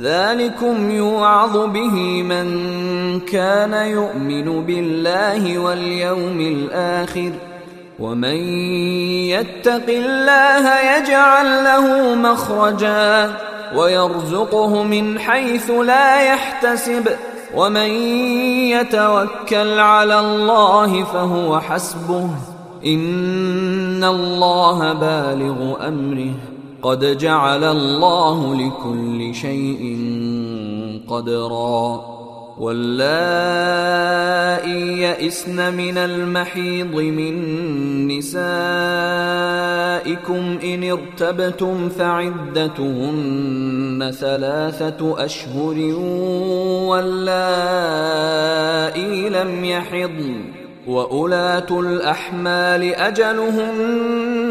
ذلكم يوعظ به من كان يؤمن بالله واليوم الآخر ومن يتق الله يجعل له مخرجا ويرزقه من حيث لا يحتسب ومن يتوكل على الله فهو حسبه إن الله بالغ أمره قد جعل الله لكل شيء قدرا. واللائي يئسن من المحيض من نسائكم ان ارتبتم فعدتهن ثلاثة اشهر واللائي لم يحضن. واولات الاحمال اجلهن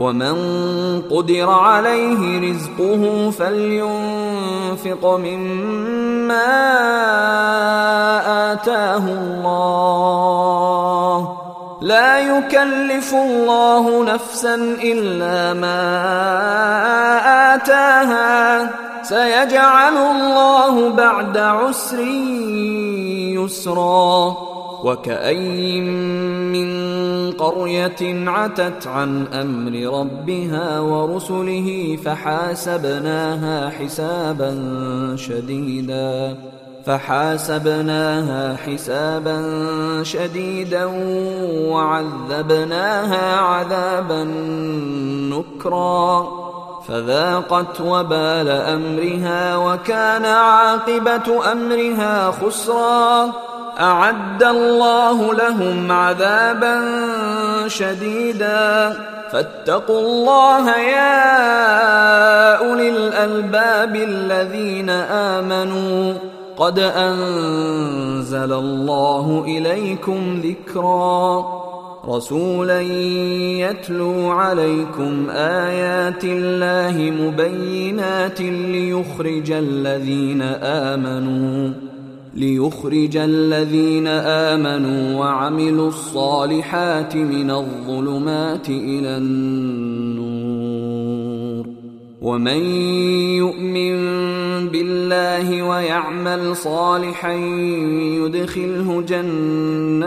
ومن قدر عليه رزقه فلينفق مما اتاه الله. لا يكلف الله نفسا الا ما اتاها. سيجعل الله بعد عسر يسرا. وكأي من قرية عتت عن أمر ربها ورسله فحاسبناها حسابا شديدا فحاسبناها حسابا شديدا وعذبناها عذابا نكرا فذاقت وبال أمرها وكان عاقبة أمرها خسرا أعد الله لهم عذابا شديدا. فاتقوا الله يا أولي الألباب الذين آمنوا. قد أنزل الله إليكم ذكرا. رسولا يتلو عليكم آيات الله مبينات ليخرج الذين آمنوا. ليخرج الذين آمنوا وعملوا الصالحات من الظلمات إلى النور. ومن يؤمن بالله ويعمل صالحا يدخله جنات.